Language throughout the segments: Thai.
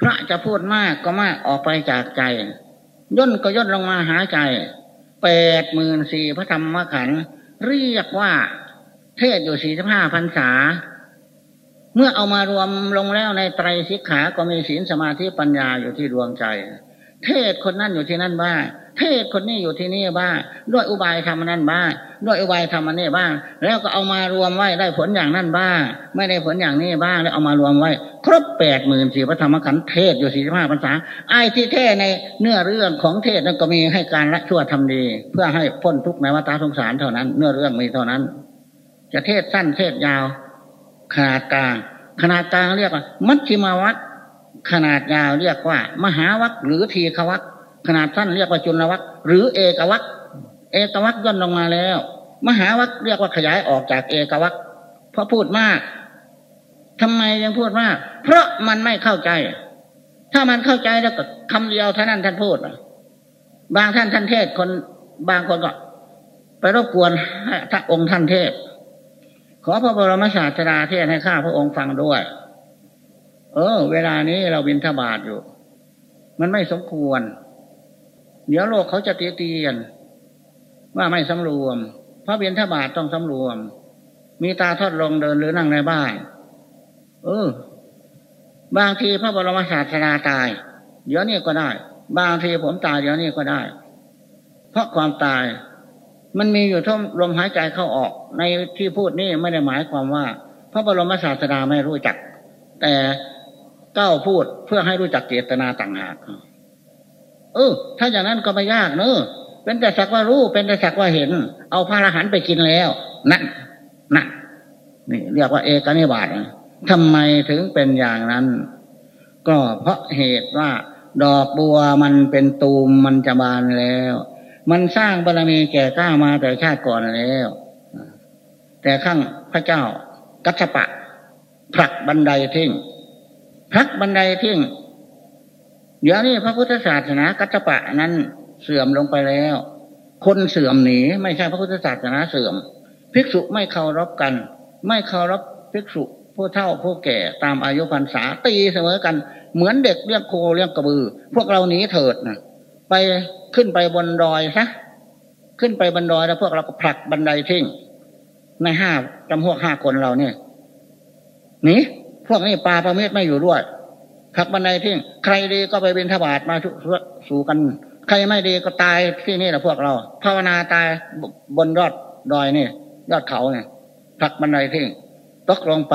พระจะพูดมากก็มากออกไปจากใจ ย่นก็ย่นลงมาหาใจแปดหมื่นสี่พระธรรมขันธ์เรียกว่า เทศอยู่สี่สิบห้าพรรษา เมื่อเอามารวมลงแล้วในไตรสิกขาก็มีศีลสมาธิปัญญาอยู่ที่ดวงใจ เทศคนนั่นอยู่ที่นั่นบ้าง เทศคนนี้อยู่ที่นี่บ้างด้วยอุบายธรรมนั้นบ้างด้วยอุบายธรรมนี้บ้าง แล้วก็เอามารวมไว้ได้ผลอย่างนั้นบ้าง ไม่ได้ผลอย่างนี้บ้าง แล้วเอามารวมไว้ ครบแปดหมื่นสี่พระธรรมขันธ์เทศอยู่สี่สิบห้าพรรษาไอ้ที่เทศในเนื้อเรื่องของเทศนั้นก็มีให้การละชั่วทำดี เพื่อให้พ้นทุกข์ในวัฏสงสารเท่านั้น เนื้อเรื่องมีเท่านั้น จะเทศสั้นเทศยาว ขนาดกลาง ขนาดกลางเรียกว่า มัชฌิมาวัคขนาดยาวเรียกว่า มหาวัคหรือทีฆวัค ขนาดสั้นเรียกว่าจุลวัคหรือเอกวัคเอกวัคย่นลงมาแล้ว มหาวัคเรียกว่าขยายออกจากเอกวัคเพราะพูดมากทำไมยังพูดมาก เพราะมันไม่เข้าใจ ถ้ามันเข้าใจแล้วก็คำเดียวท่านั้นท่านพูดบางท่านท่านเทศคนบางคนก็ ไปรบกวนให้าองค์ท่านเทศ ขอพระบรมศาสดาเทศให้ข้าพระองค์ฟังด้วย เออ เวลานี้เราบินทบาทอยู่ มันไม่สมควร เดี๋ยวโลกเขาจะตีเตียน ว่าไม่สำรวม พระเบียนทบาทต้องสำรวม มีตาทอดลงเดินหรือนั่งในบ้าน เออ บางทีพระบรมศาสดาตาย เดี๋ยวนี้ก็ได้ บางทีผมตายเดี๋ยวนี้ก็ได้ เพราะความตายมันมีอยู่ท่มลมหายใจเข้าออก ในที่พูดนี่ไม่ได้หมายความว่า พระบรมศาสดาไม่รู้จัก แต่เก้าพูดเพื่อให้รู้จักเจตนาต่างหาก เออ ถ้าอย่างนั้นก็ไม่ยากเนอะเป็นแต่สักว่ารู้เป็นแต่สักว่าเห็น เอาพระอรหันต์ไปกินแล้วนั่นนั่นนี่เรียกว่าเอกนิบาตทำไมถึงเป็นอย่างนั้น ก็เพราะเหตุว่า ดอกบัวมันเป็นตูมมันจะบานแล้ว มันสร้างบารมีแก่กล้ามาแต่ชาติก่อนแล้ว แต่ข้างพระเจ้ากัชปะผลักบันไดทิ้งผลักบันไดทิ้ง เดี๋ยวนี้พระพุทธศาสนากัจจปะนั้นเสื่อมลงไปแล้ว คนเสื่อมหนีไม่ใช่พระพุทธศาสนาเสื่อม ภิกษุไม่เคารพกัน ไม่เคารพภิกษุผู้เฒ่าผู้แก่ตามอายุพรรษาตีเสมอกัน เหมือนเด็กเลี้ยงโคเลี้ยงกระบือ พวกเราหนีเถิดนะไปขึ้นไปบนดอยซะขึ้นไปบนดอยแล้วพวกเราก็ผลักบันไดทิ้งในห้าจำพวกห้าคนเราเนี่ยหนีพวกนี้ปลาประเมศไม่อยู่ด้วย ขักบันไดทิ้งใครดีก็ไปบินทบาทมาสู่กัน ใครไม่ดีก็ตายที่นี่แหละพวกเรา ภาวนาตายบนยอดดอยนี่ยอดเขาเนี่ยผลักบันไดทิ้งตกลงไป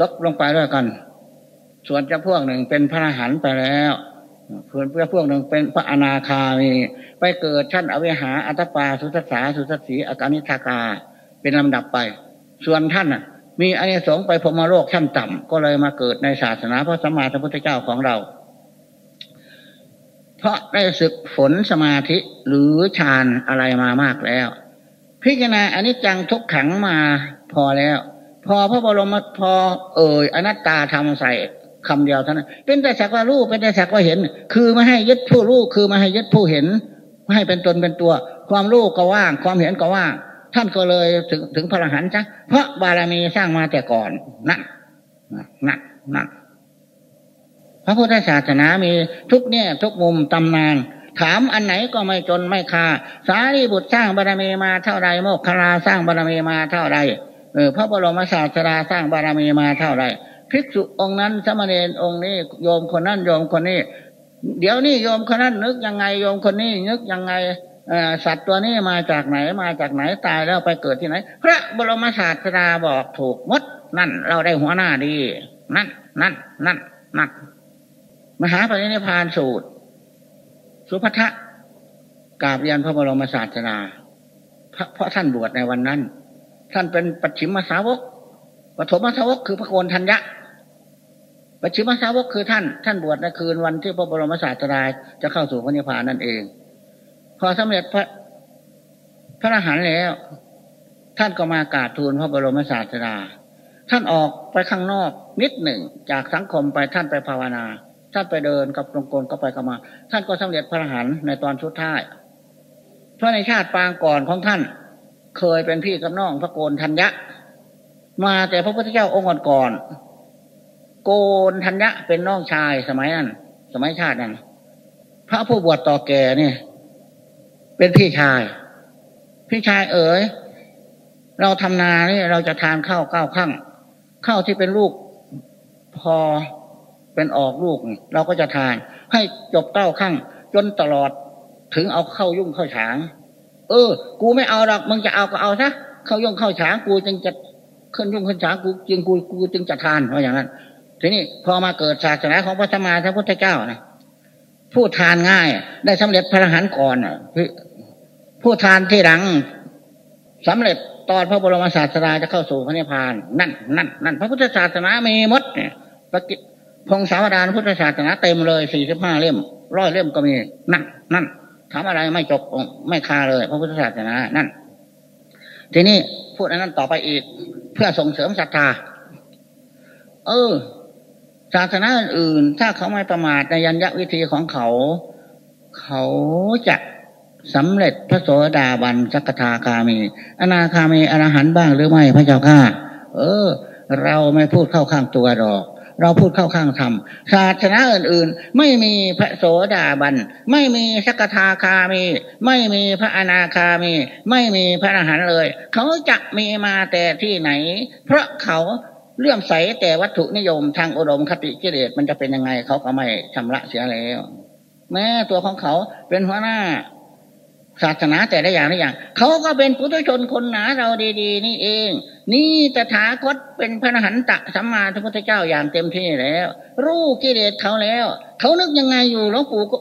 ตกลงไปด้วยกัน ส่วนจะพวกหนึ่งเป็นพระอรหันต์ไปแล้วเพื่อนเพื่อพวกหนึ่งเป็นพระอนาคามีไปเกิดชั้นอเวหาอัตปาสุทัสสาสุทัสสีอาการนิทากา เป็นลำดับไป ส่วนท่านน่ะ มีอานิสงส์ไปพมโลกชั้นต่ำก็เลยมาเกิดในศาสนาพระสัมมาสัมพุทธเจ้าของเรา เพราะได้ศึกฝนสมาธิหรือฌานอะไรมามากแล้ว พิจารณาอนิจจังทุกขังมาพอแล้ว พอพระบรมพอเอ่ยอนัตตาทำใส่คำเดียวเท่านั้น เป็นแต่สักว่ารู้เป็นแต่สักว่าเห็น คือไม่ให้ยึดผู้รู้คือไม่ให้ยึดผู้เห็น ไม่ให้เป็นตนเป็นตัว ความรู้ก็ว่าง ความเห็นก็ว่าง ท่านก็เลยถึงถึงพระรหันต์จ้ะเพราะบารมีสร้างมาแต่ก่อนนั่นนั่นนั่นพระพุทธศาสนามีทุกเนี่ยทุกมุมตำนาน ถามอันไหนก็ไม่จนไม่คา สารีบุตรสร้างบารมีมาเท่าไรโมกขลาสร้างบารมีมาเท่าไรเออพระบรมศาสดาสร้างบารมีมาเท่าไรภิกษุองค์นั้นสมณเณรองค์นี้โยมคนนั้นโยมคนนี้ เดี๋ยวนี้โยมคนนั้นนึกยังไงโยมคนนี้นึกยังไง สัตว์ตัวนี้มาจากไหนมาจากไหนตายแล้วไปเกิดที่ไหน พระบรมศาสดาบอกถูกมด นั่น เราได้หัวหน้าดี นั่น นั่น นั่นนั่นมหาปรินิพานสูตร สุภัทะกาบเรียนพระบรมศาสดาเพราะท่านบวชในวันนั้น ท่านเป็นปัจฉิมสาวกปฐมสาวกคือพระโกนทัญญะปัจฉิมสาวกคือท่าน ท่านบวชในคืนวันที่พระบรมศาสดาจะเข้าสู่พระนิพพานนั่นเอง พอสำเร็จพระพระอรหันต์แล้ว ท่านก็มากราบทูลพระบรมศาสดา ท่านออกไปข้างนอกนิดหนึ่งจากสังคมไปท่านไปภาวนา ท่านไปเดินกับตรงกลก็ไปก็มา ท่านก็สำเร็จพระอรหันต์ในตอนชุดท้ายเพราะในชาติปางก่อนของท่านเคยเป็นพี่กับน้องพระโกนทัญญะ มาแต่พระพุทธเจ้าองค์ก่อนโกนทัญญะเป็นน้องชายสมัยนั้นสมัยชาตินั้นพระผู้บวชต่อแก่นี่ เป็นพี่ชาย พี่ชายเอ๋ยเราทำนานี่เราจะทานข้าวเก้าข้างข้าวที่เป็นลูกพอเป็นออกลูก เราก็จะทาน ให้จบเก้าข้างจนตลอดถึงเอาเข้ายุ่งเข้าฉาง เออ กูไม่เอาหรอกมึงจะเอาก็เอาซะเข้ายุ่งเข้าฉางกูจึงจะขึ้นยุ่งขึ้นฉางกูจึงกูกูจึงจะทานเพราะอย่างนั้น ทีนี้พอมาเกิดศาสนาของพระสมมาพระพุทธเจ้านะผู้ทานง่าย ได้สำเร็จพระอรหันต์ก่อน ผู้ทานที่หลังสำเร็จตอนพระบรมศาสดาจะเข้าสู่พระนิพพาน นั่นนั่นนั่นพระพุทธศาสนามีมดเนี่ยปกิพงศาวดารพุทธศาสนาเต็มเลยสี่สิบห้าเล่มร้อยเล่มก็มีนั่นนั่นถามอะไรไม่จบไม่คาเลย พระพุทธศาสนานั่น ทีนี้พูดอันนั้นต่อไปอีก เพื่อส่งเสริมศรัทธา เออศาสนาอื่น ถ้าเขาไม่ประมาทในยัญญวิธีของเขา เขาจะ สำเร็จพระโสดาบันสักทาคามี อนาคามีอรหันบ้างหรือไม่พระเจ้าข้าเออ เราไม่พูดเข้าข้างตัวหรอก เราพูดเข้าข้างธรรมศาสนาอื่นๆ ไม่มีพระโสดาบัน ไม่มีสักทาคามี ไม่มีพระอนาคามี ไม่มีพระอรหันต์เลย เขาจะมีมาแต่ที่ไหน เพราะเขาเลื่อมใสแต่วัตถุนิยมทางอุดมคติกิเลสมันจะเป็นยังไงเขาก็ไม่ชำระเสียแล้ว แม้ตัวของเขาเป็นหัวหน้า ศาสนาแต่ละอย่างละอย่างเขาก็เป็นปุถุชนคนหนาเราดี ๆ นี่เอง นี่ตถาคตเป็นพระหันตะสัมมาสัมพุทธเจ้าอย่างเต็มที่แล้ว รู้กิเลสเขาแล้ว เขานึกยังไงอยู่หลวงปู่ก็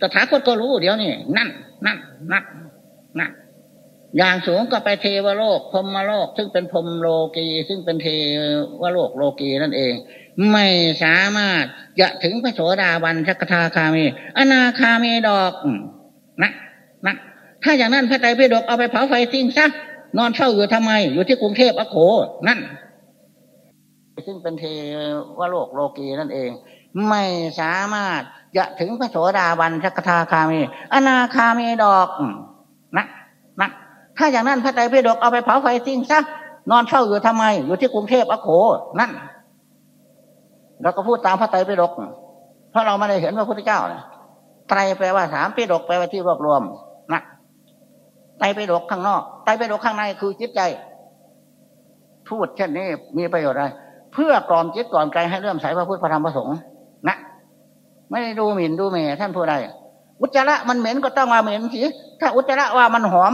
ตถาคตก็รู้เดี๋ยวนี้นั่นนั่นนั่นนั่นอย่างสูงก็ไปเทวโลกพรมโลก ซึ่งเป็นพรมโลกีซึ่งเป็นเทวโลกโลกีนั่นเอง ไม่สามารถจะถึงพระโสดาบันสักทาคามี อนาคามีดอก นะนะถ้าอย่างนั้นพระไตรปิฎกเอาไปเผาไฟทิ้งซะนอนเฝ้าอยู่ทำไม อยู่ที่กรุงเทพอโขนั่น ซึ่งเป็นเทวโลกโลกีนั่นเอง ไม่สามารถจะถึงพระโสดาบันสักทาคามี อนาคามีดอกนะนะถ้าอย่างนั้นพระไตรปิฎกเอาไปเผาไฟทิ้งซะนอนเฝ้าอยู่ทำไม อยู่ที่กรุงเทพอโขนั่นเราก็พูดตามพระไตรปิฎกเพราะเราไม่ได้เห็นพระพุทธเจ้าเนี่ย ไตรแปลว่าสามปิฎกแปลว่าที่รวบรวมนะไตรปิฎกข้างนอกไตรปิฎกข้างในคือจิตใจ พูดเช่นนี้มีประโยชน์อะไร เพื่อกล่อมจิตกล่อมใจให้เริ่มใสพระพุทธพระธรรมพระสงฆ์นะไม่ได้ดูหมิ่นดูเมยท่านผู้ใดอุจจาระมันเหม็นก็ต้องมาเหม็นสิถ้าอุจจาระว่ามันหอม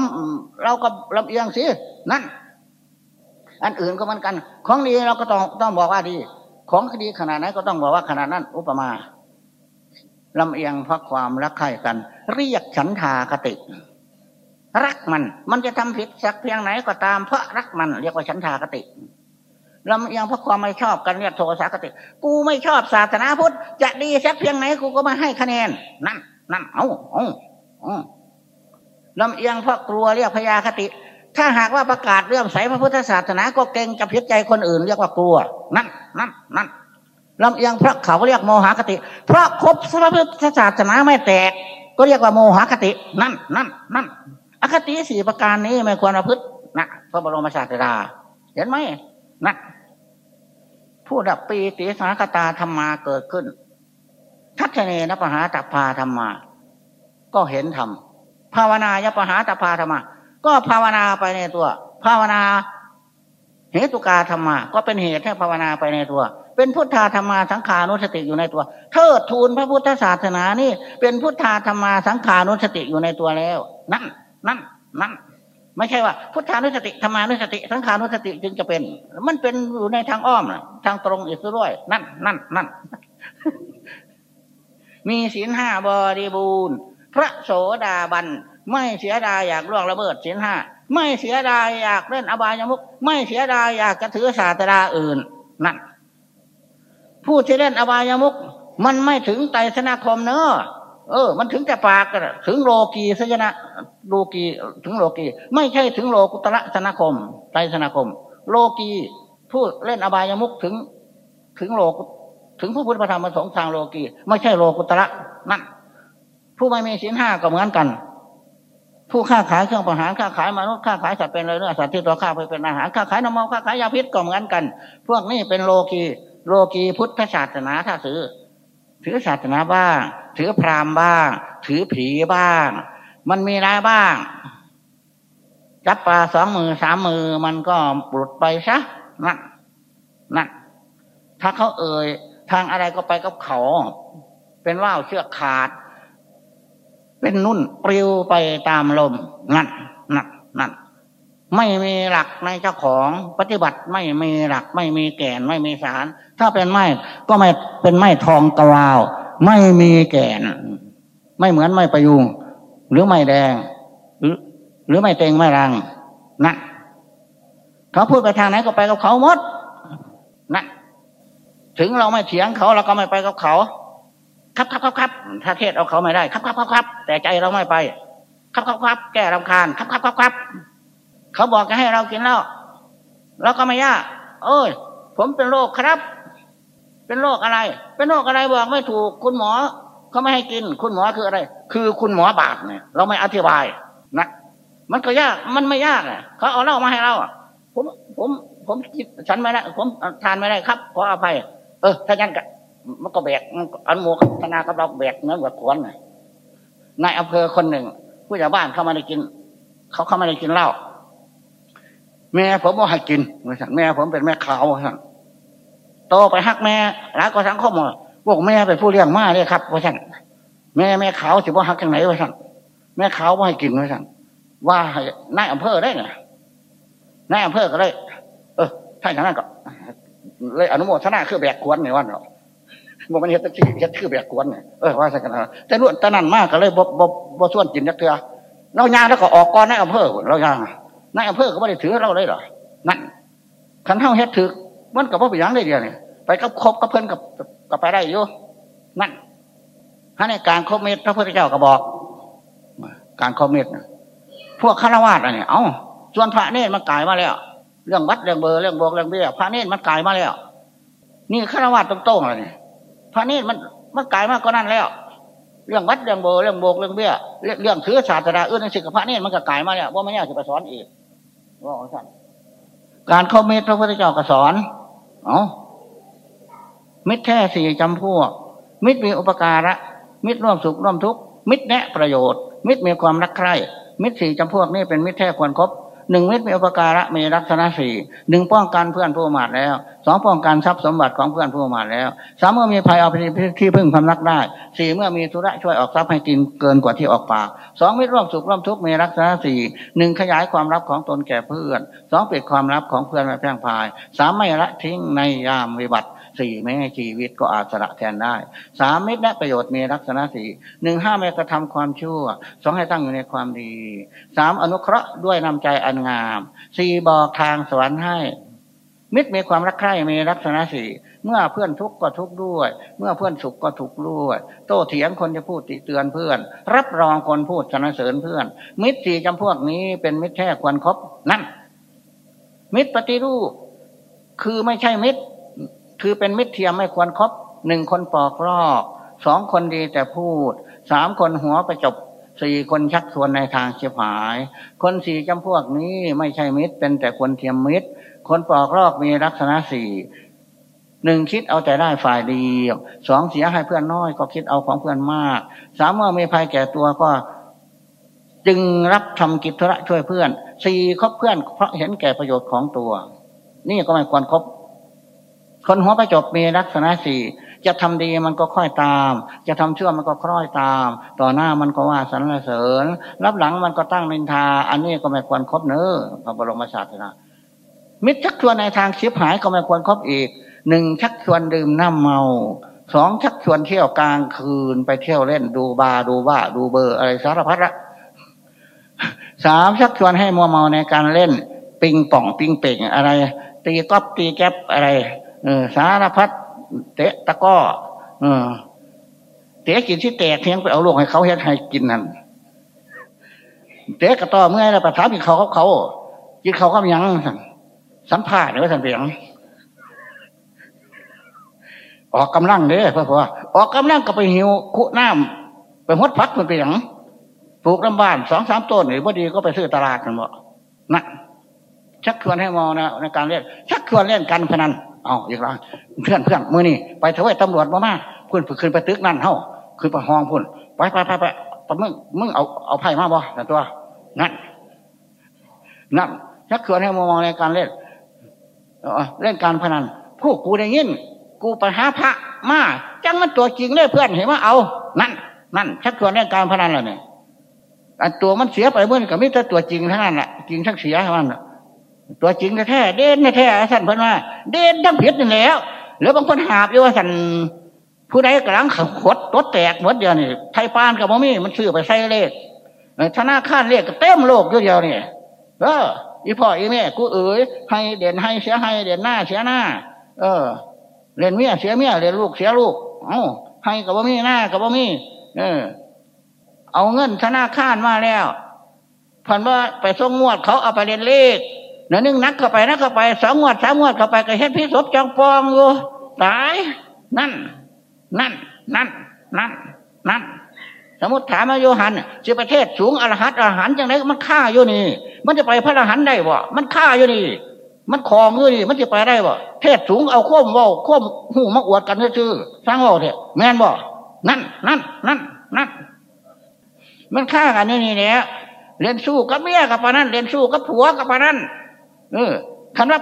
เราก็ลำเอียงสินั่น อันอื่นก็เหมือนกัน ของดีเราก็ต้องต้องบอกว่าดี ของคดีขนาดไหนก็ต้องบอกว่าขนาดนั้น อุปมา ลำเอียงเพราะความรักใคร่กัน เรียกฉันทาคติ รักมัน มันจะทำผิดสักเพียงไหนก็ตามเพราะรักมันเรียกว่าฉันทาคติลำเอียงเพราะความไม่ชอบกันเรียกโทสาคติ กูไม่ชอบศาสนาพุทธจะดีสักเพียงไหนกูก็มาให้คะแนน นั่นนั่นเอาเอาเอาลำเอียงเพราะกลัวเรียกพยาคติ ถ้าหากว่าประกาศเรื่องใสพระพุทธศาสนาก็เก่งจะพิจใจคนอื่น เรียกว่ากลัว นั่นนั่นนั่น ลำเอียงพระเขาเรียกโมหคติ เพราะครบพระพุทธศาสนาไม่แตก ก็เรียกว่าโมหคติ นั่นนั่นนั่นอคติสี่ประการนี้ไม่ควรประพฤตินะพระบรมศาสดา เห็นไหมนะผู้ดับปีติสาคตาธรรมาเกิดขึ้น ทัศเนนปหาตัพาธรรมา ก็เห็นธรรมภาวนายปหาตัพาธรรมา ก็ภาวนาไปในตัว ภาวนา เหตุกาธรรมาก็เป็นเหตุให้ภาวนาไปในตัว เป็นพุทธาธรรมาสังขานุสติอยู่ในตัว เทิดทูนพระพุทธศาสนานี่ เป็นพุทธาธรรมาสังขานุสติอยู่ในตัวแล้ว นั่น นั่น นั่น ไม่ใช่ว่า พุทธานุสติธรรมานุสติ สังขานุสติจึงจะเป็น มันเป็นอยู่ในทางอ้อมทางตรงอีกด้วยนั่น นั่น นั่น มีศีลห้าบริบูรณ์ พระโสดาบันไม่เสียดายอยากล่วงละเมิดศีลห้า ไม่เสียดายอยากเล่นอบายมุกไม่เสียดายอยากจะถือศาสดาอื่นนั่นผู้ที่เล่นอบายามุกมันไม่ถึงไตสนาคมเนอะเออ มันถึงแต่ปากถึงโลกีสยนะโลกีถึงโลกีไม่ใช่ถึงโลกุตระสนาคมไตสนาคม โลกีผู้เล่นอบายามุกถึง ถึงโลกถึงผู้พุทธธรรมประสงค์ทางโลกีไม่ใช่โลกุตระนั่นผู้ไม่มีศีลห้าก็เหมือนกัน ผู้ค้าขายเครื่องประหารค้าขายมนุษย์ค้าขายสัตว์เป็นเลยเนื้อสัตว์ที่ตัวข้าไปเป็นอาหารค้าขายน้ำมันค้าขายยาพิษก็เหมือนกัน พวกนี้เป็นโลกีโลกีพุทธศาสนาถ้าถือ ถือศาสนาบ้าง ถือพราหมณ์บ้าง ถือผีบ้าง มันมีอะไรบ้างจับปลาสองมือสามมือมันก็ปลุดไปซะนั่นนั่นถ้าเขาเอ่ยทางอะไรก็ไปกับเขา เป็นว่าวเชือกขาด เป็นนุ่นปลิวไปตามลมนั่นนั่นนั่นไม่มีหลักในเจ้าของปฏิบัติไม่มีหลักไม่มีแก่นไม่มีสาร ถ้าเป็นไม้ก็ไม่เป็นไม้ทองกราว ไม่มีแก่น ไม่เหมือนไม้ประยุง หรือไม้แดง หรือ หรือไม้เต็งไม้รังนะเขาพูดไปทางไหนก็ไปกับเขาหมดนะถึงเราไม่เถียงเขาเราก็ไม่ไปกับเขา ครับครับครับครับถ้าเทศเอาเขาไม่ได้ ครับครับครับครับแต่ใจเราไม่ไป ครับครับครับแก้รำคาญครับครับครับครับเขาบอกจะให้เรากินแล้วเราก็ไม่ยากเอ้ย ผมเป็นโรคครับ เป็นโรคอะไร เป็นโรคอะไรบอกไม่ถูก คุณหมอเขาไม่ให้กิน คุณหมอคืออะไร คือคุณหมอบาปเนี่ย เราไม่อธิบายนะมันก็ยาก มันไม่ยากอะเขาเอาเหล้ามาให้เราผมผม ผมคิดฉันไม่ได้ผมทานไม่ได้ครับขออภัย เออถ้าอย่างนั้น มันก็แบกอันโมกธนากับเราแบกเนื้อแบบขวนนายอำเภอคนหนึ่ง ผู้ใหญ่บ้านเข้ามาได้กิน เขาเข้ามาได้กินเหล้าแม่ผมว่าให้กินแม่ผมเป็นแม่ขาวโตไปฮักแม่รักก็สังคมพวกแม่ไปผู้เลี้ยงมาเลยครับว่าสั่งแม่แม่ขาวสิว่าฮักจังไหนว่าสั่งแม่ขาวว่าให้กินว่าสั่งว่าให้นายอำเภอได้ไงนายอำเภอก็เลยเออถ้าอย่างนั้นก็เลยอนุโมทนาคือแบกควนในวันเนาะ บอกมันเห็ดชื่เห็ดคือแบกวนเนี่ยเออว่าสักกันนะแต่นวดแต่นั่นมากก็เลยบบบบส่วนกินยักเถื่อเรายางแล้วก็ออกก่อนนายอำเภอเรายางนายอำเภอก็ไม่ได้ถือเราเลยหรอนั่นขันเท่าเฮ็ดถือมันกับพ่อไปยังได้เดียวเนี่ยไปกับคบกับเพื่อนกับกับไปได้อยู่นั่นถ้าในการคบเมตรพระพุทธเจ้าก็บอก การคบเมตรพวกฆราวาสอะไรเนี่ยเอ้าส่วนพระเนตรมันกลายมาแล้ว เรื่องวัดเรื่องเบอร์เรื่องโบกเรื่องเบี้ยพระเนตรมันกลายมาแล้ว นี่ฆราวาสตรงๆอะไรเนี่ย พระนตรมันมันกลายมากก็นั่นแล้ว เรื่องวัดเรื่องโบเรื่องโบกเรื่องเบี้ยเรื่องถือศาสตราอื่นในสิกพระนตรมันก็กลายมาแล้วว่าไม่ยากจะไปสอนอีกว่าสั่นการเข้าเมตพระพุทธเจ้าก็สอนเอามิตรแท้สี่จำพวก มิตรมีอุปการะ มิตรร่วมสุขร่วมทุกข์มิตรแนะประโยชน์ มิตรมีความรักใคร่มิตรสี่จำพวกนี้เป็นมิตรแท้ควรครบ หนึ่งเมิตรมีอุปการะมีลักษณะสี่หนึ่งป้องกันเพื่อนผู้มาดแล้วสองป้องกันทรัพย์สมบัติของเพื่อนผู้มาดแล้วสามเมื่อมีภัยเอาไปที่พึ่งพำนักได้สี่เมื่อมีธุระช่วยออกทรัพย์ให้กินเกินกว่าที่ออกปากสองมิตรร่วมสุขร่วมทุกข์มีลักษณะสี่หนึ่งขยายความลับของตนแก่เพื่อนสองปิดความลับของเพื่อนไม่แพร่งพายสามไม่ละทิ้งในยามวิบัติ สี่ไม่ให้ชีวิตก็อาสละแทนได้สามมิตรและประโยชน์มีลักษณะสี่หนึ่งห้าไม่กระทำความชั่วสองให้ตั้งอยู่ในความดีสามอนุเคราะห์ด้วยนำใจอันงามสี่บอกทางสวรรค์ให้ มิตรมีความรักใคร่มีลักษณะสี่เมื่อเพื่อนทุกข์ก็ทุกข์ด้วย เมื่อเพื่อนสุขก็ทุกข์ด้วย โต้เถียงคนจะพูดติเตือนเพื่อน รับรองคนพูดสรรเสริญเพื่อน มิตรสี่จำพวกนี้เป็นมิตรแท้ควรครบนั่นมิตรปฏิรูปคือไม่ใช่มิตร คือเป็นมิตรเทียมไม่ควรครบหนึ่งคนปอกลอกสองคนดีแต่พูดสามคนหัวประจบสี่คนชักชวนในทางเฉียหาย คนสี่จำพวกนี้ไม่ใช่มิตร เป็นแต่คนเทียมมิตร คนปอกลอกมีลักษณะสี่หนึ่งคิดเอาแต่ได้ฝ่ายดีสองเสียให้เพื่อนน้อยก็คิดเอาของเพื่อนมากสามเมื่อมีภัยแก่ตัวก็ จึงรับทำกิจธุระช่วยเพื่อนสี่คบเพื่อนเพราะเห็นแก่ประโยชน์ของตัว นี่ก็ไม่ควรครบ คนหัวประจบมีลักษณะสี่จะทำดีมันก็ค่อยตาม จะทำชั่วมันก็คล้อยตาม ต่อหน้ามันก็ว่าสรรเสริญ รับหลังมันก็ตั้งนินทา อันนี้ก็ไม่ควรครบเนื้อพระบรมศาสนามิตรชักชวนในทางชิบหายก็ไม่ควรครบอีกหนึ่งชักชวนดื่มน้ำเมาสองชักชวนเที่ยวกลางคืนไปเที่ยวเล่นดูบาดูว่าดูเบอร์อะไรสารพัดละสามชักชวนให้มัวเมาในการเล่น ปิงป่องปิงเป่งอะไร ตีก๊อบตีแก๊บอะไร เออ สารพัดเตะตะก้อเออเตะกินที่แตกเทียงไปเอาลูกให้เขาเฮ็ดให้กินนั่นเตะกระต่อเมื่อไรประทับกินเขาเขาเขากินเขาก็ยังสัมผัสหรือว่าสัมเพียงออกกำลังเด้เพื่อว่าออกกำลังก็ไปหิวคุน้ำไปมดพักมันไปอย่างปลูกลำบ้านสองสามต้นหรือพอดีก็ไปซื้อตลาดกันบ่นะชักชวนให้มองนะในการเล่นชักชวนเล่นการพนัน เอาอีกแล้วเพื่อนเพื่อนมือนี่ไปเถอะไว้ตำรวจมามาเพื่อนขึ้นไปตึกนั่นเฮ้าขึ้นไปห้องพุ่นไปไปไปไปมึงมึงเอาเอาไพ่มาบ่แต่ตัวนั่นนั่นชักเขื่อนให้มองในการเล่นเล่นการพนันผู้กูได้ยินกูไปหาพระมาจังมันตัวจริงเลยเพื่อนเห็นว่าเอา นั่น นั่นชักชวนเรื่องการพนันแล้วเนี่ยอันตัวมันเสียไปเมื่อกับมิตรตัวจริงทั้งนั้นแหละจริงทั้งเสียทั้งนั้น ตัวจริงแท้เด่นแท้สั่นเพิ่นว่า เด่นทั้งผิดนี่แล้วหรือบางคนหาบอยู่ว่าสั่นผู้ใดกำลังขดตดแตกหมดเดียวนี่ไทยปานกับมมี่มันซื้อไปใส่เลขธนาคารเลขก็เต็มโลกอยู่เดียวนี่เอออีพ่ออีแม่กูเอ๋ยให้เด่นให้เสียให้เด่นหน้าเสียหน้า เออเรียนเมียเสียเมียเรียนลูกเสียลูก เอาให้กับว่ามีหน้ากับว่ามี เออ เอาเงินธนาคารมาแล้วผ่านว่าไปส่งงวดเขาเอาไปเรียนเลข นนึ่งนักเข้าไปนักเข้าไปสองงวดสามงวดเข้าไปก็เฮ็ดพิศพจองปองอยู่ตายนั่น นั่น นั่น นั่น นั่น สมมติถามมาโยหันจะประเทศสูงอรหัตอรหันจังไรมันฆ่าอยู่นี่ มันจะไปพระอรหันได้บ่มันฆ่าอยู่นี่ มันคลองอยู่นี่ มันจะไปได้บ่เทศสูงเอาโค้มว่าโค้มหูมาอวดกันซื่อสร้างว่าเถอะแม่นบ่นั่น นั่น นั่น นั่น มันฆ่ากันอยู่นี่เนี่ยเรียนสู้กับเมียกับปานั้นเรียนสู้กับผัวกับปานั้น เออคันว่า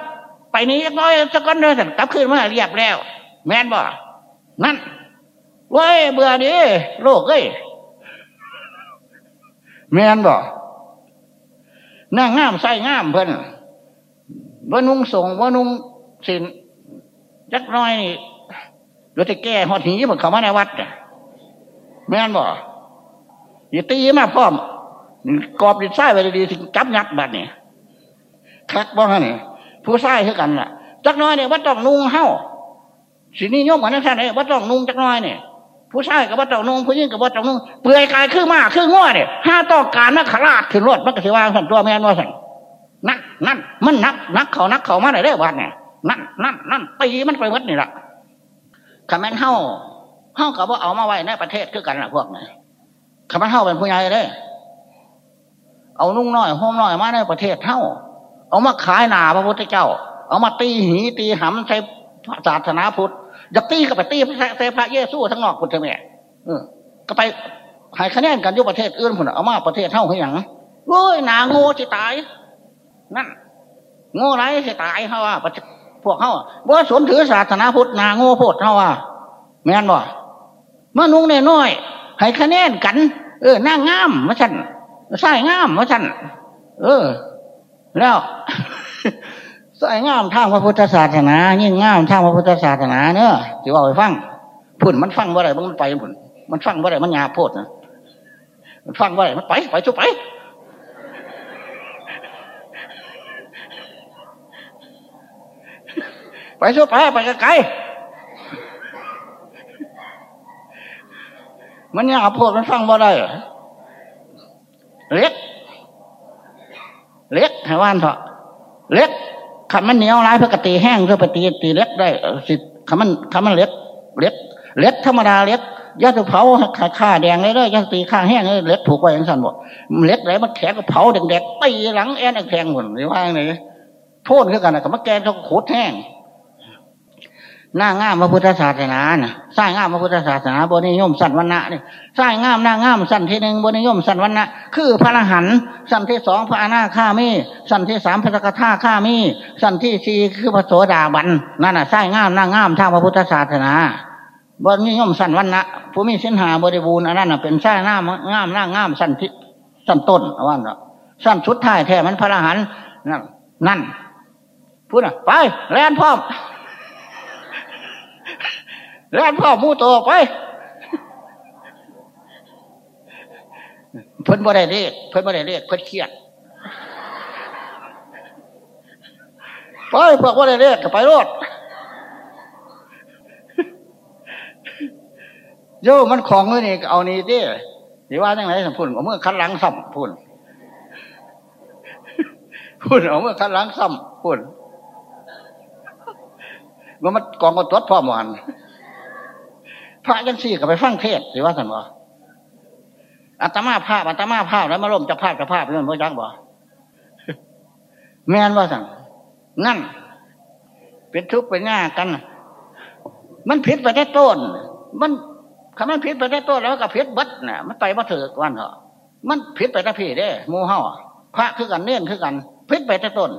ไปนี้น้อยสักก้อนเดินกลับคืนมาเรียบแล้ว แม่นบ่นั่นเว้ยเบื่อดิโลกเอ้ยแม่นบ่นั่งงามใส่งามเพิ่นว่านุ่งส่งว่านุ่งสินจักน้อยนี่เราจะแก้หอดหีเหมือนเขามาในวัดแม่นบ่อย่าตีมาพร้อมกอบดินไส้ไปดีๆถึงจับงัดบัดนี่ คักบ้างนี่ผู้ไส้เท่ากันล่ะจักน้อยเนี่ยว่าต้องนุ่งเฮ้าสินี่ยกเหมือนนั่นแหละว่าต้องนุ่งจักน้อยเนี่ยผู้ชายกับว่าต้องนุ่งผู้หญิงกับว่าต้องนุ่งเปลือยกายคือมากคือง้อเนี่ยห้าต้องการนักขลาดถึงรถมันก็สิวางสันตัวแม่นว่าสันนั่นนั่นมันนักนักเขานักเขามาไหนได้บ้านเนี่ยนั่นนั่นนั่นตีมันไปวัดนี่แหละคำแม่นเฮ้าเฮ้ากับว่าเอามาไว้ในประเทศคือกันล่ะพวกเนี้คำแม่นเฮ้าเป็นผู้ใหญ่เลยเอานุ่งน้อยห้อมน้อยมาในประเทศเฮ้า เอามาขายหนาพระพุทธเจ้า เอามาตีหีตีหำใช้ศาสนาพุทธอยากตีก็ไปตีใส่พระเยซูทั้งนอกพุทธแม่ก็ไปหายคะแนนกันยุประเทศอื่นผุนเอามาประเทศเท่าให้ยังเว้ยนาโง่จะตาย นั่นโง่ไรสิตายเขาว่าพวกเขาว่าสมถือศาสนาพุทธนาโง่โพดเขาว่าแม่นบ่เมื่อนุ่งน้อยให้คะแนนกัน เออหนั่งงามมาฉันใส่งามมาฉันเออ แล้วใส่งามทางพระพุทธศาสนายิ่งงามทางพระพุทธศาสนาเนอะที่ว่าไปฟังพุ่นมันฟังว่าอะไรมันไปพุ่นมันฟังว่าอะไรมันยาโพดนะมันฟังว่าอะไรมันไปไปชุบไปไปสู้ไปไปไกลมันยังอาพดมันฟังบ่ได้เล็ก เล็กให้ว่านเถอะเล็กขันมันเหนียวร้ายเพื่อกตีแห้งเพื่อปตีตีเล็กได้สิขันมันขันมันเล็ก เล็ก เล็กธรรมดาเล็กยาจะเผาข้าแดงเลยเลยยาตีข้าแห้งเลยเล็กถูกไว้อย่างสั้นบ่เล็กไหนมันแข็งก็เผาแดงๆตีหลังแอนแข็งหมดหรือว่าไงโทษคือกันนะกับมะแกนเขาขุดแห้ง หน้างามพระพุทธศาสนาน่ะสร้างงามพระพุทธศาสนาบนิยมสันวันณะนี่สร้างงามหน้างามสันที่หนึ่งบนิยมสันวันณะคือพระอรหันต์สันที่สองพระอนาคามีสันที่สามพระสกทาข้ามีสันที่สี่คือพระโสดาบันนั่นน่ะสร้างงามหน้างามทางพระพุทธศาสนาบนิยมสันวันณะผู้มีสินหาบริบูรณ์อันนั้นเป็นสร้างงามงามหน้างามสันที่สันต้นว่าน่ะสันชุดท้ายแท้มันพระอรหันต์นั่นนั่นพูดน่ะไปแลนพร้อม แล้วพ่อมูโตไปเพิ่นบ่ได้เรียกเพิ่นบ่ได้เรียกเพิ่นเครียดไปพวกบ่ได้เรียกก็ไปรถโย่มันของเลยนี่เอานี่ดิหรือว่าจังไรสัมพุนเอาเมื่อคัดล้างซ้ำพุนพุนเอาเมื่อคัดล้างซ้ำพุนมันมันกองกระตุ้ดพ่อมัน พระยังสี่ก็ไปฟังเทศหรือว่าสันวะอัตมาภาพอัตมาภาพแล้วมาล่มจะภาพจะภาพเรื่องพระจักบ่แม่นว่าสันนั่น เป็นทุกข์เป็นหน้ากัน มันผิดไปได้ต้น มันคำมันผิดไปได้ต้นแล้วก็ผิดบัดน่ะ มันไปมาถือวันเหรอมันผิดไปได้พี่เด้มูเฮาพระคือกันเน่นคือกันผิดไปได้ต้น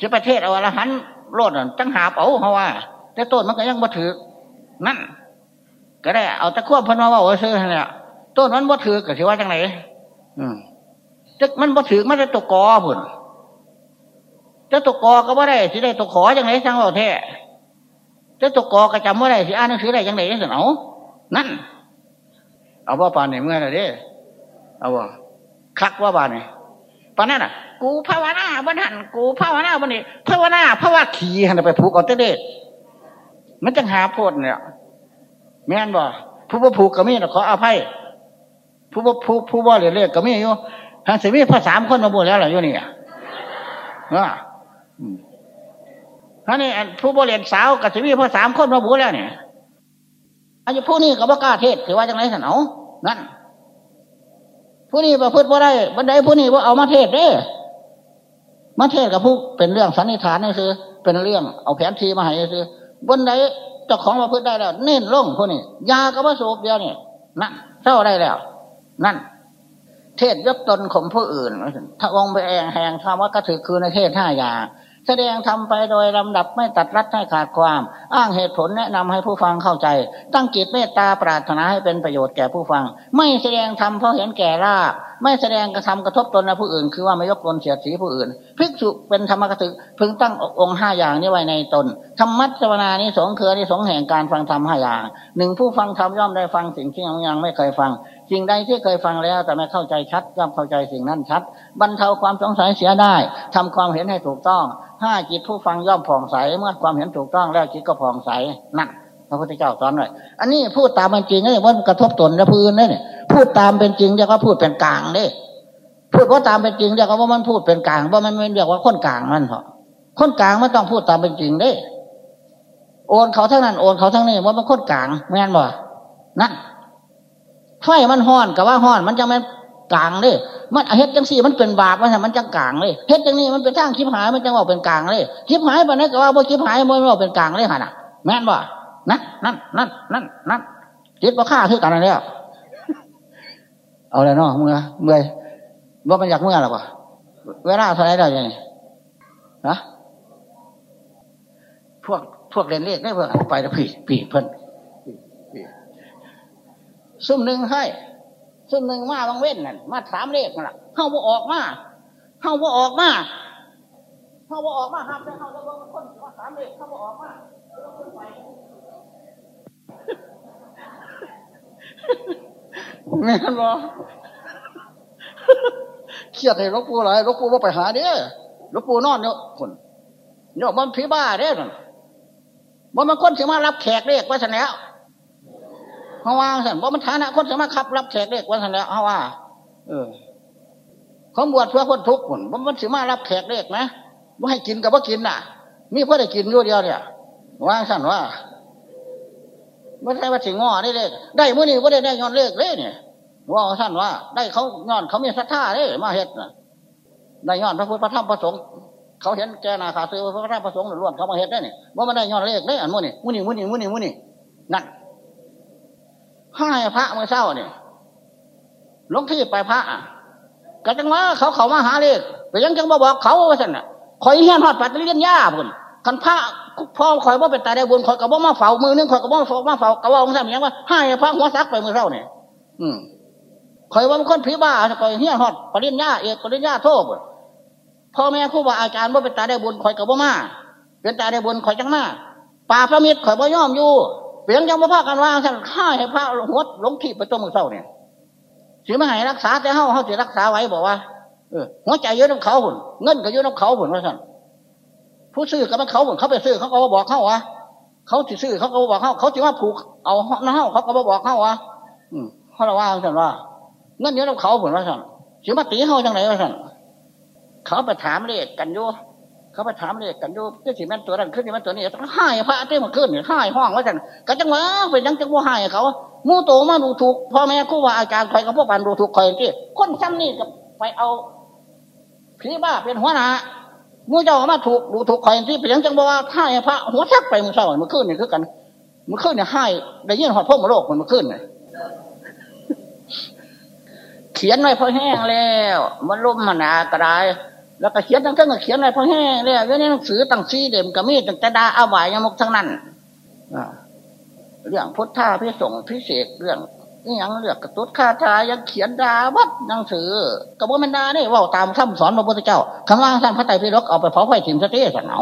จะประเทศเอาละหันโลดตั้งหาเป๋าเพราะว่าแต่ต้นมันก็ยังมาถือนั่น ก็ได้เอาตะควพันว่าว่าซื้อเนี่ยต้นมันบ่ถือก็ถือว่าจังไหนอืมจะมันบ่ถือมันจะตกกอพุ่นจะตกกอก็บ่ได้สิได้ตกขอจังไหนสังเอาแท้จะตกกอก็จำว่าได้สิอ่านหนังสือได้จังไหนสิเอานั่น เอาว่าปานนี่เมื่อไรเด้เอาว่าคักว่าปานนี่ปานนั่นอะ กูภาวนาบันหันกูภาวนาบันนี่ภาวนาภาวะขี่หันไปผูกเอาเด็ดมันจังหาโพดเนี่ย แม่นบ่ผู้บ่ผูกก็มีนะขออภัยผู้บ่ผู้ผู้บ่เรียนเรียกก็มีอยู่ทางเสมีพระสามคนมาบวชแล้วเหรออยู่นี่อะท่านี่ผู้บ่เรียนสาวกับเสมีพระสามคนมาบวชแล้วเนี่ยอันนี้ผู้นี้ก็บ่กล้าเทศถือว่าจังไรสันเอานั่นผู้นี้ประพฤติบ่ได้บันไดผู้นี้ว่าเอามาเทศเด้มาเทศกับผู้เป็นเรื่องสันนิษฐานนี่คือ เป็นเรื่องเอาแผนทีมาให้คือบนได จ้าของมาพึ่งได้แล้ว เน้นล่งพวกนี้ยากระว่าสูบเดียวนี่นั่นเท่าได้แล้ว นั่น เทศยกตนข่มผู้อื่น ถ้าองค์ไปแองแหงคำว่ากระถือคือในเทศห้าอย่าง แสดงทำไปโดยลำดับไม่ตัดรัดให้ขาดความ อ้างเหตุผลแนะนำให้ผู้ฟังเข้าใจ ตั้งจิตเมตตาปรารถนาให้เป็นประโยชน์แก่ผู้ฟัง ไม่แสดงทำเพราะเห็นแก่ลาบไม่แสดงกระทำกระทบตนและผู้อื่น คือว่าไม่ยกตนเสียดสีผู้อื่นภิกษุเป็นธรรมกถึกพึงตั้งองค์ห้าอย่างนี้ไว้ในตนธรรมัสวนานี้สงเครือนี้สงแห่งการฟังธรรมห้าอย่างหนึ่งผู้ฟังธรรมย่อมได้ฟังสิ่งที่ยังยังไม่เคยฟังสิ่งใดที่เคยฟังแล้วแต่ไม่เข้าใจชัดย่อมเข้าใจสิ่งนั้นชัด บรรเทาความสงสัยเสียได้ทำความเห็นให้ถูกต้อง ห้าจิตผู้ฟังย่อมผ่องใส เมื่อความเห็นถูกต้องแล้วจิตก็ผ่องใสนั่นพระพุทธเจ้าสอนหน่อยอันนี้พูดตามเป็นจริงนี่ว่ากระทบตนและพื้นนี่ยพูดตามเป็นจริงเรียกว่าพูดเป็นกลางนี่พูดว่าตามเป็นจริงเรียกว่ามันพูดเป็นกลางว่ามันไม่เรียกว่าคนกลางมันเหรอคนกลางไม่ต้องพูดตามเป็นจริงเด้โอนเขาทั้งนั้นโอนเขาทั้งนี้ว่ามันคนกลางแม่นบ่นั่นไฟมันห้อนกับว่าห้อนมันจะไม่ กลางเลยมันเฮ็ดจังสี่มันเป็นบาปมันมันจังกลางเลยเฮ็ดจังนี้มันเป็นทางคิบหายมันจังว่าเป็นกลางเลยคิบหายไปนั่นก็ว่าบ่คิบหายมันว่าเป็นกลางเลยฮะน่ะแม่นบ่นั่นนั่นนั่นนั่นนั่นจิตบ่ฆ่าคือกันแล้วเอาเลยเนาะเมื่อเมื่อว่ามันอยากเมื่อหรอปะเวลาเท่าไรได้ยังไงนะพวกพวกเรียนเลขได้เพื่อไปแล้วผีผีเพิ่นซุ่มหนึ่งให้ ซุ่มหนึ่งมาบางเว้นนั่นมาถามเลขนั่นแหละเข้าบ่ออกมาเข้าบ่ออกมาเข้าบ่ออกมาห้ามแต่เข้าจะบางคนมาถามเลขเข้าบ่ออกมาแม่นบอเครียดให้ลูกปูอะไรลูกปูว่าไปหาเด้ลูกปูนอนเนี่ยคนเนี่ยมันผีบ้าเด้มันมันคนสิมารับแขกเรียกว่าสันแล้ว เพราะว่าสันว่ามันฐานะคนสามารถขับ รับแขกเรียกว่าสันแล้วเพราะว่า เออเขาบวชเพื่อคนทุกข์คนว่ามันสามารถรับแขกเรียกไหมว่าให้กินกับว่ากินน่ะ มีเพื่อได้กินอยู่เดียวเนี่ยว่าสันว่าไม่ใช่ว่าสิงงอได้เลยได้เมื่อนี้ว่าได้ได้ย้อนเลขเลยเนี่ยว่าท่นว่า ได้เขาย้อนเขามีศรัทธาเลยมาเฮ็ดน่ะได้ย้อนพระพุทธพระธรรมพระสงฆ์เขาเห็นแกนาขาซื้อพระธรรมพระสงฆ์ล้วนเขามาเฮ็ดได้เนี่ยว่ามันได้ย้อนเลขได้อันมื่อนี่มื่อนี่มื่อนี่มื่อนี่มื่อนี่นั่น ให้พระเมื่อเช้าเนี่ยลงที่ไปพระก็จังว่าเขาเขามาหาเลขแต่ยังจังบอกเขาว่าสั่นน่ะคอยเฮียนหอดปัดเรียนยาพุ่นคันพระพ่อคอยว่าเป็นตาได้บุญคอยกับว่ามาเฝ้ามือนึงคอยกับว่ามาเฝ้ามาเฝ้ากับว่าองค์ท่านย่างว่าให้พระหัวซักไปเมื่อเช้าเนี่ยอืมคอยว่ามันคนผีบ้าคอยเฮียนหอดปริญญาเอกปริญญาโทษพ่อแม่ครูบาอาจารย์ว่าเป็นตาได้บุญคอยกับว่ามาเป็นตาได้บุญคอยจังมาป่าพระมิตรคอยว่ย่อมอยู่ เปลี่ยงยังมาพากันว่าท่านฆ่าให้พระหัวหลงที่ไปตัวมือเศร้าเนี่ยสิมาให้รักษาแต่เฮาเขาจะรักษาไว้บอกว่าเออหัวใจยืนน้ำเขาหุ่นเงินก็ยืนน้ำเขาหุ่นว่าท่านผู้ซื้อกับมันเขาหุ่นเขาไปซื้อเขาก็บอกเขาวะเขาจะซื้อเขาก็บอกเขาเขาจะว่าผูกเอาหน้าเขาก็บอกเขาวะอืมเขาเราว่าท่านว่าเงินเยอะน้ำเขาหุ่นว่าท่านสิมาตีเขาจังไหนว่าท่านเขาไปถามเลขกันอยู่ เขาไปถามเลขกันอยู่ที่สิแม่นตัวนั้นขึ้นที่แม่นตัวนี้ต้องให้พระเต้มาขึ้นเนี่ยให้ห้องว่าท่านก็จังว่าเป็นยังจังว่าให้เขามู่โตมาดูถูกพ่อแม่ครูบาอาจารย์ใครกับพวกปันดูถูกใครที่คนซ้ำนี่กับไปเอาผีบ้าเป็นหัวหน้ามูเจ้ามาถูกดูถูกคอยที่เปลี่ยนจังบอกว่าให้พระหัวชักไปมือเศร้ามือขึ้นนี่คือกันมือขึ้นเนี่ยให้ได้ยินหอดพ่อมโลกมันมือขึ้นเลยเขียนไว้พอแห้งแล้ว มันล่มมันหนากระได แล้วก็เขียนทั้งทั้งเขียนอะไว้พอแห้งแล้วเรื่องหนังสือตั้งซีเด่มกับมีตั้งแต่ดาอาบายยมกทั้งนั้นเรื่องพุทธาพิสงพิเศษเรื่องนี่ยังเลือกกระตุ้ดคาถายังเขียนดาวัดหนังสือกระบวนการดาเนี่ยว่าตามคำสอนพระพุทธเจ้าคำว่าท่านพระไตรปิฎกเอาไปเผาไฟถิ่มสเตสนา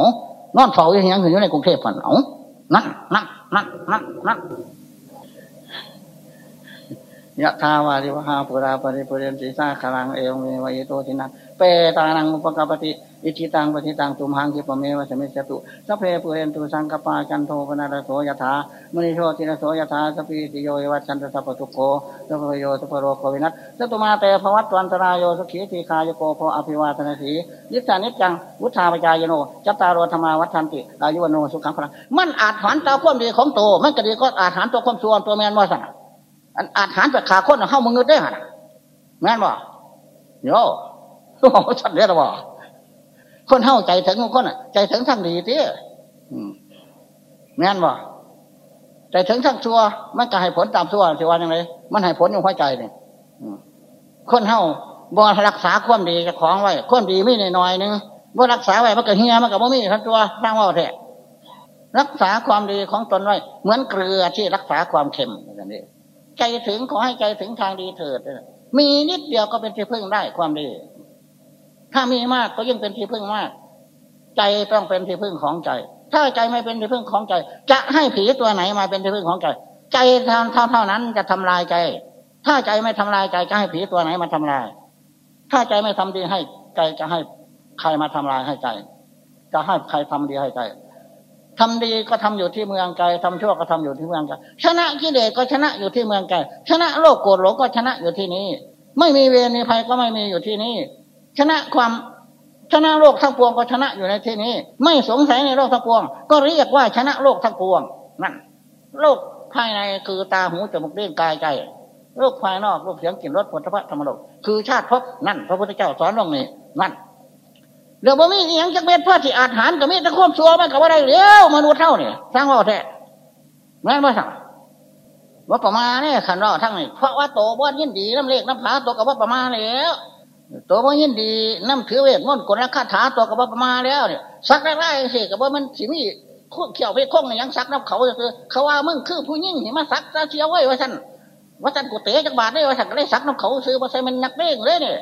นอนเฝ้าอย่างยังอยู่ในกรุงเทพฝันเอานั่นนั่นนั่นนั่นนั่น ยะทาวาริวหาปุราปริปุเรนติสาคารังเอวเมวายโตทินังเปตานังอุปกปติอิทิตังปฏิตังตุมหังคิปเมวะสมิจตุสัพเพปุเรนตุสังกปาจันโทปนาโสยถามณิโชตินโสยถาสปีติโยวัชันตสัพตุโกสัพโยสัพโรโกวินัสสตุมาเตภวัตวันตรายโยสขีทีคายโกโพอภิวาทนาสียิสานิจังวุฒาปจายโนจัตตารโธรรมาวัฏันติอายุวโนสุขังพลังมันอาจหันตาความดีของโตมันก็ดีก็อาจหันตัวความชั่วตัวแมนว่าสั่ง อันอาจหันไปขาคนเข้ามึงเงินได้หันแม่นบ่โย่โอ้ชัดเจนหรอบ่คนเข้าใจถึงคนอะ ใจถึงทางดีที่แม่นบ่ใจถึงทางชั่ว มันก็ให้ผลตามชั่วสิว่าอย่างไรมันให้ผลอยู่หัวใจเนี่ยคนเข้าบ่รักษาความดีจะของไว้ความดีไม่น้อยนึงบ่รักษาไว้มันก็เฮียมันก็บ่มีทั้งตัวสร้างว่าแท้รักษาความดีของตนไว้ เหมือนเกลือที่รักษาความเค็มอย่างนี้ ใจถึงขอให้ใจถึงทางดีเถิดมีนิดเดียวก็เป็นที่พึ่งได้ความดี ถ้ามีมากก็ยิ่งเป็นที่พึ่งมาก ใจต้องเป็นที่พึ่งของใจ ถ้าใจไม่เป็นที่พึ่งของใจ จะให้ผีตัวไหนมาเป็นที่พึ่งของใจ ใจเท่าเท่านั้นจะทำลายใจ ถ้าใจไม่ทำลายใจจะให้ผีตัวไหนมาทำลาย ถ้าใจไม่ทำดีให้ใจจะให้ใครมาทำลายให้ใจ จะให้ใครทำดีให้ใจ ทำดีก็ทำอยู่ที่เมืองไกลทำชั่วก็ทำอยู่ที่เมืองไกลชนะกิเลสก็ชนะอยู่ที่เมืองไกลชนะโลกโกรธหลงก็ชนะอยู่ที่นี้ ไม่มีเวรในภัยก็ไม่มีอยู่ที่นี้ ชนะความชนะโลกทั้งปวงก็ชนะอยู่ในที่นี้ ไม่สงสัยในโลกทั้งปวง ก็เรียกว่าชนะโลกทั้งปวงนั่นโลกภายในคือตาหูจมูกเลี้ยงกายใจโลกภายนอกโลกเสียงกลิ่นรสผลิภัณฑ์ธรรมโลกคือชาติภพนั่น พระพุทธเจ้าสอนลงนี้นั่น เดี๋ยวบ่มีอย่างจักเม็ดพ่อที่อาหารก็มีแต่ควบชัวมันกับว่าได้เลี้ยวมนุษย์เท่านี่สร้างว่าแท้แม่นว่าสั่งว่าประมาณนี่ขันเราทั้งนี้เพราะว่าโตบ่ยินดีน้ำเล็กน้ำผาตัวกับว่าประมาณแล้วตัวบ่ยินดีน้ำถือเวทมนต์กดราคาถาตัวกับว่าประมาณแล้วเนี่ยสักแรกๆสิกับว่ามันสิมีเขี่ยวไปคงยังซักน้ำเขาคือ เขาว่ามึงคือผู้ยิ่งเห็นมาซักซาเชียวไว้ว่าฉันว่าฉันกูเตะจักบาทได้ว่าฉันก็ได้ซักน้ำเขาซื้อมาใส่มันนักเด้งเลยเนี่ย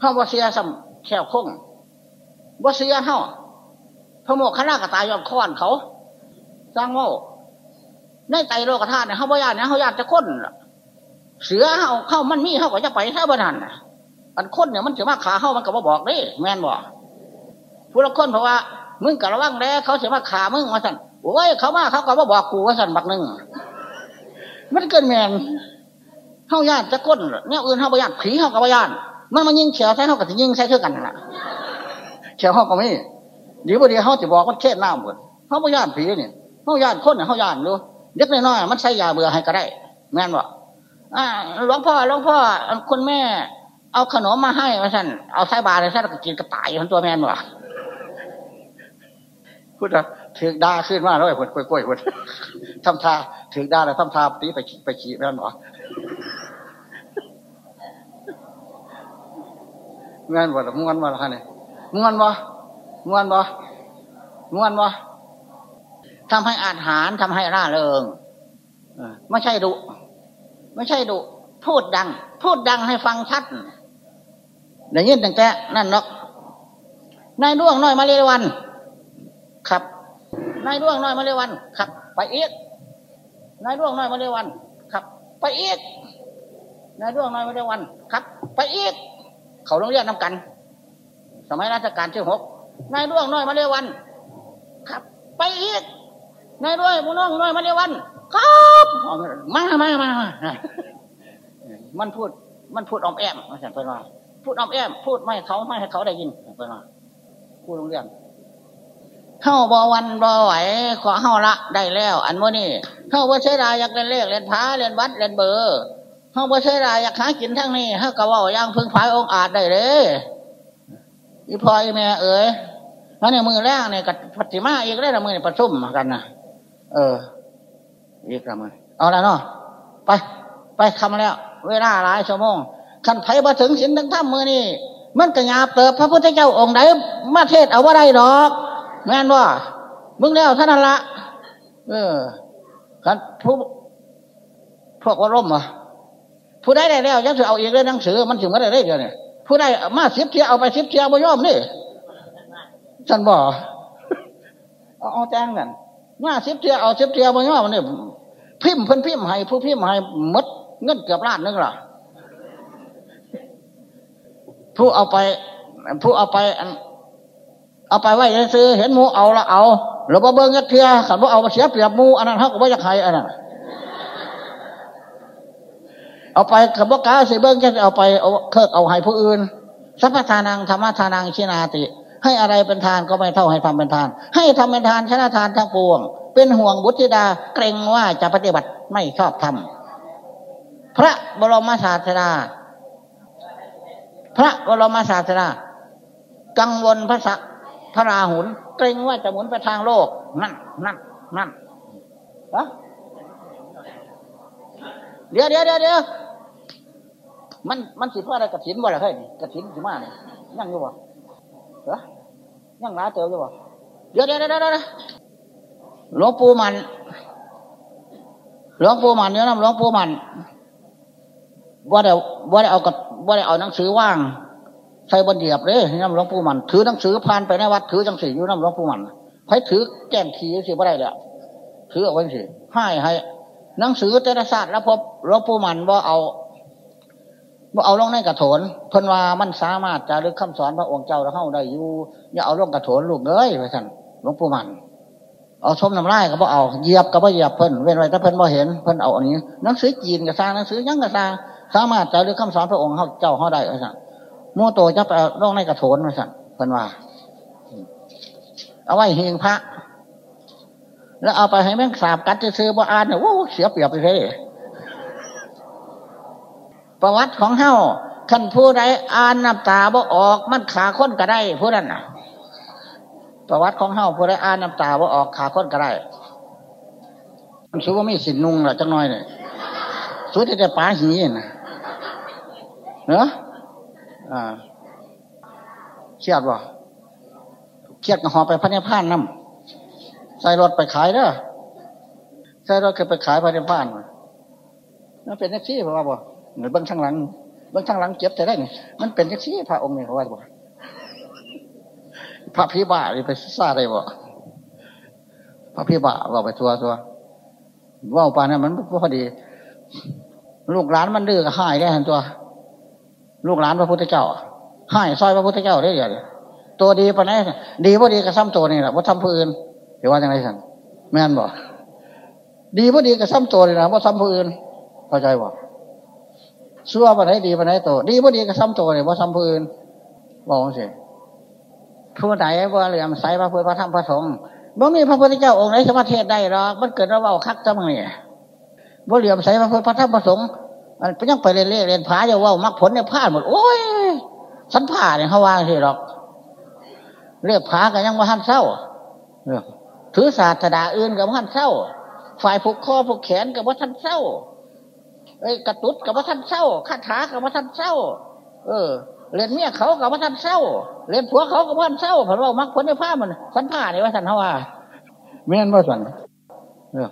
เฮาบ่เสียซ้ำแขวคงบ่เสียเฮาพระโมกขณะกตายยอมค้อนเขาสร้างว่าในใจโลกธาตุเนี่ยเฮาบ่ยานเนี่ยเฮาญาติจะค้นเสือเฮาเข้ามันมีเฮาก็จะไปแท้บ่ทันอันค้นเนี่ยมันจะมาขาเฮามันก็บ่บอกเด้แม่นบ่ผู้ละคนเพราะว่า มึงกะระวังแล้วเขาเสียมาขามึงว่าสั่นโอ้ยเขามาเขาก็บ่บอกกูว่าสั่นบักหนึ่งมันเกินแมนเฮาญาติจะก้นเนี่ยอื่นเฮาบ่ญาติผีเฮาก็บ่ญาติ มันมายิงเฉียวใช้เขากับยิงใช้เท่ากันน่ะเฉียวเขาก็ไม่เดี๋ยววันเดีเขาจะบอกว่าเค่น้ำหมดเขาไม่ย่านผีนี่เขาย่านคนเนี่ยเขาย่านดูเด็กน้อยๆมันใช้ยาเบื่อให้ก็ได้ แม่นบอกอ่าหลวงพ่อหลวงพ่อคุณแม่ เอาขนมมาให้มาสั่นเอาไส้บาเลยสั่นก็กินกระต่ายทั้งตัวแม่นบอกพูดอะถือดาขึ้นมาด้วยคนกล้วยๆคนทำทาถือดาแล้วทำทาตีไปไปขี่แม่นบอก เงินบ่ม้วนบ่ละเนี่ยม้วนบ่ม้วนบ่ม้วนบ่ทำให้อาหารทำให้ร่าเริงไม่ใช่ดุไม่ใช่ดุพูดดัง พูดดังให้ฟังชัดเดี๋ยวยินตั้งแต่นั่นเนาะนายด้วงน้อยมาเลวันครับนายด้วงน้อยมาเลวันครับ ไปอีกนายด้วงน้อยมาเลวันครับ ไปอีกนายด้วงน้อยมาเลวันครับ ไปอีก เขาโรงเรียนนำกัน สมัยราชการที่หกนายร่วงน้อยมาเรวัน ครับ ไปอีกนายร่วงมุน้องน้อยมาเรวัน ครับมามามามันพูด มันพูดออมแอมมาสั่งไปว่าพูดออมแอม พูดไม่เขาไม่ให้เขาได้ยินไปว่าพูดโรงเรียนเข้าบอวันบอไหวขอเข้าละได้แล้ว อันโมนี่เข้าว่าใช้รายอยากเล่นเลขเล่นพ้าเล่นวัดเล่นเบอร์ เขาบ่ใช่ไรอยากหากินทั้งนี้เขาก็ว่าย่างพึ่งพายองอาจได้เลยอีพอยแม่เอ๋ยเพราะในมือแรกเนี่ยกับปฏิมาอีกได้ละมือเนี่ยประชุมกันนะเอออีกละมือเอาละเนาะไปไปคำแล้ว เวลาหลายชั่วโมงขันไผ่มาถึงสินทั้งถ้ำมือนี่มันกระยาเติบพระพุทธเจ้าองค์ไหนมาเทศเอาว่าได้ดอก แม่นว่ามึงแล้วท่านั้นละเออขันผู้พวกว่าร่มอะ ผู้ได้ได้แล้วยังจะเอาเองเลยหนังสือ มันถึงไม่ได้เลยเดียวเนี่ยผู้ได้มาสิบเทียเอาไปสิบเทียบ่ยอมนี่ฉันบอกเอาแจ้งกันมาสิบเทียเอาสิบเทียบ่ยอมนี่พิมพ์เพิ่นพิมพ์ให้ผู้พิมพ์ให้มดเงินเกือบล้านนึงล่ะผู้เอาไป ผู้เอาไปเอาไปไว้ซื้อเห็นมูเอาละเอาหรือว่าเบิ้งเงินเทียขันว่าเอามาเสียเปรียบมูอันนั้นเขาก็ไม่จะใครอันนั้น เอาไปขับวากาสิเบิ้งจะเอาไปเอาเคิกเอาให้ผู้อื่นสัพพทานังธรรมทานังชินาติ ให้อะไรเป็นทานก็ไม่เท่าให้ทำเป็นทาน ให้ทำเป็นทานชนะทานทั้งปวง เป็นห่วงบุตรธิดาเกรงว่าจะปฏิบัติไม่ชอบทำพระบรมศาสดาพระบรมศาสดากังวลพระสัพระราหุลเกรงว่าจะหมุนไปทางโลก นั่นนั่นนั่นฮะ เดี๋ยวเดี๋ยวเดี๋ยวเดี๋ยวมันมันสิพ่ออะไรกระถินบ่อะไรเฮ้ยกระถินสิมาเนี่ยยังอยู่บ่เหรอยังร้าเตียวอยู่บ่เดี๋ยวเดี๋ยวเดี๋ยวเดี๋ยวหลวงปู่มันหลวงปู่มันเนี่ยนะหลวงปู่มันว่าเดี๋ยวว่าเดี๋ยวเอากับว่าเดี๋ยวเอาหนังสือว่าง ใส่บนเหยียบเลยน้ำหลวงปู่มัน ถือหนังสือผ่านไปในวัดถือจังสีอยู่น้ำหลวงปู่มันให้ถือแก้มขีสิบ่ได้เลยถือเอาไว้สิให้ให้ หนังสือเตระศาสตร์แล้วพบหลวงปู่มันว่าเอาว่าเอาลงในกระโถนเพิ่นว่ามันสามารถจะลึกคำสอนพระองค์เจ้าแล้วเข้าได้อยู่อย่าเอาลงกระโถนลูกเอ้ยไปสั่นหลวงปู่มัน เอาชมน้ำลายก็บ่เอาเหยียบก็บ่เหยียบเพิ่นเว้นไว้ถ้าเพิ่นบ่เห็นเพิ่นเอาอันนี้หนังสือจีนก็สร้างหนังสือยังก็สร้างสามารถจะลึกคำสอนพระองค์เข้าเจ้าเข้าได้ไปสั่นโมโตจะไปลงในกระโถนมาสั่นเพิ่นว่า เอาไว้เฮงพระ แล้วเอาไปให้แม่งสาบกัดจะซื้อบ่อ่านเนี่ยว้เสียเปรียบไปเลยประวัติของเฮาขันผู้ใดอ่านน้ำตาบ่ออก มันขาค้นก็ได้ผู้นั้นน่ะ ประวัติของเฮาผู้ใดอ่านน้ำตาบ่ออกขาค้นก็ได้มันสูว่ามีสินนุงละจังน้อยเลยสูที่จะปาหีนะเนาะอ่าเครียดวะเครียดกับหอไปพระเนพานน้ำ ใส่รถไปขายเด้อใส่รถเคยไปขายพระเนพานนั่นเป็นแท็กซี่เพราะว่าบ่หรือเบื้องช่างหลังเบื้องช่างหลังเจ็บแต่ได้ไงมันเป็นแท็กซี่พระองค์นี่เขาว่าบ่พระพิบาไปซ่าได้บ่พระพิบาเราไปทัวทัวว่าปานั้นมันพอดี ลูกหลานมันดื้อก็หายได้ทันตัว ลูกหลานพระพุทธเจ้าให้ซอยพระพุทธเจ้าได้ยังตัวดีปะเนี่ยดีว่าดีกับซ้ำตัวนี่แหละว่าทำผู้อื่น เดี๋ยวว่าอย่างไรสั่งแม่นบอกดีว่ดีกับซ้ำตัวนี่นะว่าซ้ำผู้อื่นเข้าใจบอกชั่วปะไหนดีปะไหนตัวดีว่ดีกับซ้ำตัวนี่ว่าซ้ำผู้อื่นบอกสิผู้ใดว่าเหลื่อมใสพระพุทธพระธรรมพระสงฆ์บ่มีพระพุทธเจ้าองค์ไหนสมเทศได้หรอกมันเกิดระเบ้าคักจังเนี่ยบ่เหลื่อมใสพระพุทธพระธรรมพระสงฆ์มันยังไปเรียนเรียนผาจะว่ามักผลเนี่ยพลาดหมดโอ้ยสันผ่าเนี่ยเขาว่าสิหรอก เรียกผากันยังว่าหันเศร้า ถือศาสดาอื่นกับว่าหันเศร้า ฝ่ายผูกคอผูกแขนกับว่าท่านเศร้าไอ้กระตุดกับว่าท่านเศร้าคาถากับว่าท่านเศร้า เออเล่นเมียเขากับว่าท่านเศร้า เล่นผัวเขากับว่าท่านเศร้าผมว่ามักผลในผ้ามันสันผ่าเนี่ยว่าสันเขาว่าไม่นั่นว่าสันเออ